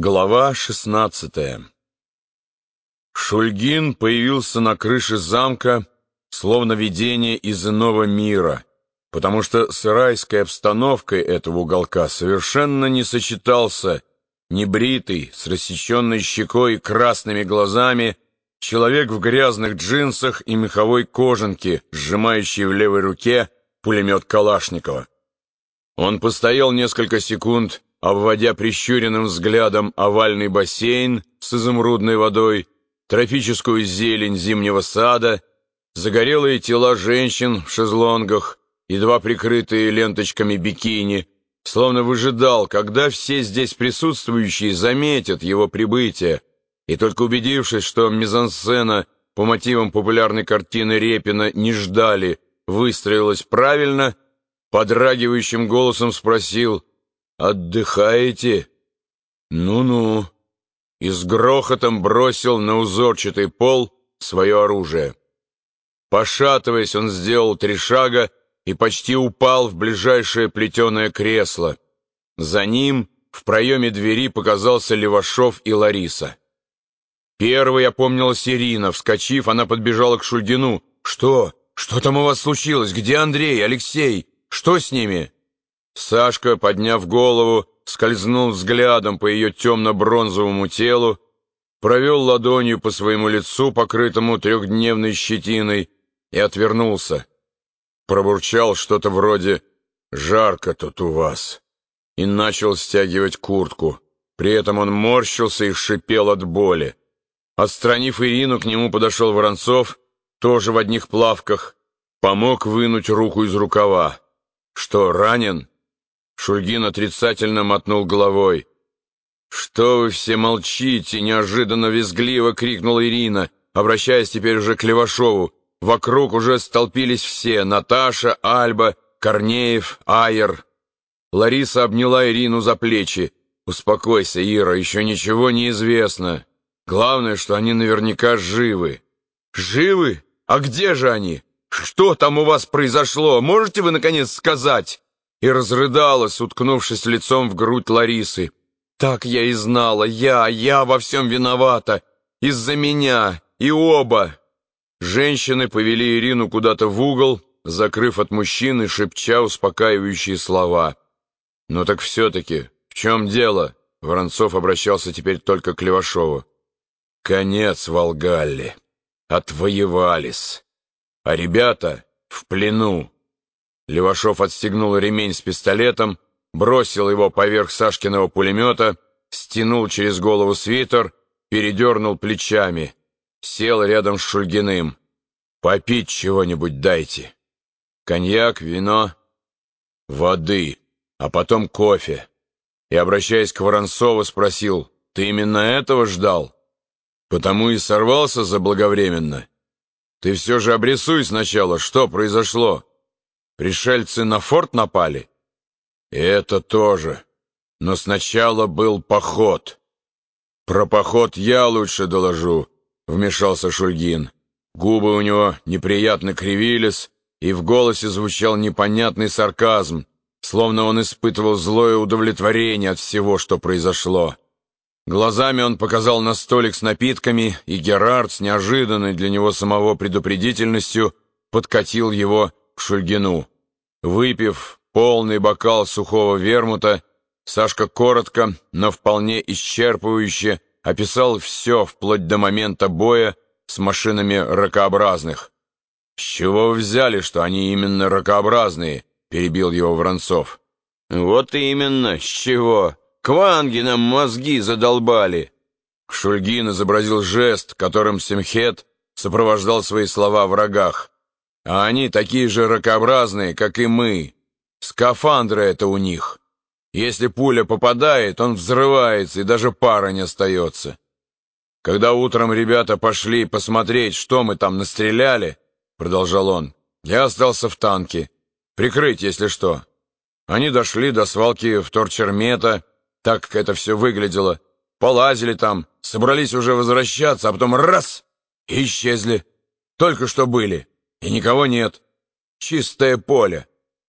Глава шестнадцатая Шульгин появился на крыше замка, словно видение из иного мира, потому что с райской обстановкой этого уголка совершенно не сочетался небритый, с рассеченной щекой и красными глазами, человек в грязных джинсах и меховой кожанке, сжимающий в левой руке пулемет Калашникова. Он постоял несколько секунд, обводя прищуренным взглядом овальный бассейн с изумрудной водой, тропическую зелень зимнего сада, загорелые тела женщин в шезлонгах, едва прикрытые ленточками бикини, словно выжидал, когда все здесь присутствующие заметят его прибытие, и только убедившись, что мизансцена по мотивам популярной картины Репина не ждали, выстроилась правильно, подрагивающим голосом спросил — «Отдыхаете? Ну-ну!» И с грохотом бросил на узорчатый пол свое оружие. Пошатываясь, он сделал три шага и почти упал в ближайшее плетеное кресло. За ним в проеме двери показался Левашов и Лариса. Первой опомнилась Ирина. Вскочив, она подбежала к Шульгину. «Что? Что там у вас случилось? Где Андрей, Алексей? Что с ними?» Сашка, подняв голову, скользнул взглядом по ее темно-бронзовому телу, провел ладонью по своему лицу, покрытому трехдневной щетиной, и отвернулся. Пробурчал что-то вроде «Жарко тут у вас» и начал стягивать куртку. При этом он морщился и шипел от боли. Отстранив Ирину, к нему подошел Воронцов, тоже в одних плавках, помог вынуть руку из рукава. «Что, ранен?» Шульгин отрицательно мотнул головой. «Что вы все молчите?» — неожиданно визгливо крикнула Ирина, обращаясь теперь уже к Левашову. Вокруг уже столпились все — Наташа, Альба, Корнеев, Айер. Лариса обняла Ирину за плечи. «Успокойся, Ира, еще ничего не известно. Главное, что они наверняка живы». «Живы? А где же они? Что там у вас произошло? Можете вы, наконец, сказать?» И разрыдалась, уткнувшись лицом в грудь Ларисы. «Так я и знала, я, я во всем виновата, из-за меня, и оба!» Женщины повели Ирину куда-то в угол, закрыв от мужчины, шепча успокаивающие слова. «Ну так все-таки, в чем дело?» Воронцов обращался теперь только к Левашову. «Конец Волгалли. Отвоевались. А ребята в плену. Левашов отстегнул ремень с пистолетом, бросил его поверх Сашкиного пулемета, стянул через голову свитер, передернул плечами, сел рядом с Шульгиным. «Попить чего-нибудь дайте. Коньяк, вино, воды, а потом кофе». И, обращаясь к Воронцову, спросил, «Ты именно этого ждал? Потому и сорвался заблаговременно. Ты все же обрисуй сначала, что произошло». Пришельцы на форт напали? это тоже. Но сначала был поход. Про поход я лучше доложу, вмешался Шульгин. Губы у него неприятно кривились, и в голосе звучал непонятный сарказм, словно он испытывал злое удовлетворение от всего, что произошло. Глазами он показал на столик с напитками, и Герард с неожиданной для него самого предупредительностью подкатил его к Шульгину. Выпив полный бокал сухого вермута, Сашка коротко, но вполне исчерпывающе описал все вплоть до момента боя с машинами ракообразных. «С чего вы взяли, что они именно ракообразные?» — перебил его Воронцов. «Вот именно, с чего? Кванги нам мозги задолбали!» Шульгин изобразил жест, которым Семхет сопровождал свои слова врагах. А они такие же ракообразные, как и мы. Скафандры это у них. Если пуля попадает, он взрывается, и даже пара не остается. Когда утром ребята пошли посмотреть, что мы там настреляли, продолжал он, я остался в танке. Прикрыть, если что. Они дошли до свалки вторчермета, так как это все выглядело. Полазили там, собрались уже возвращаться, а потом раз — исчезли. Только что были и никого нет. Чистое поле.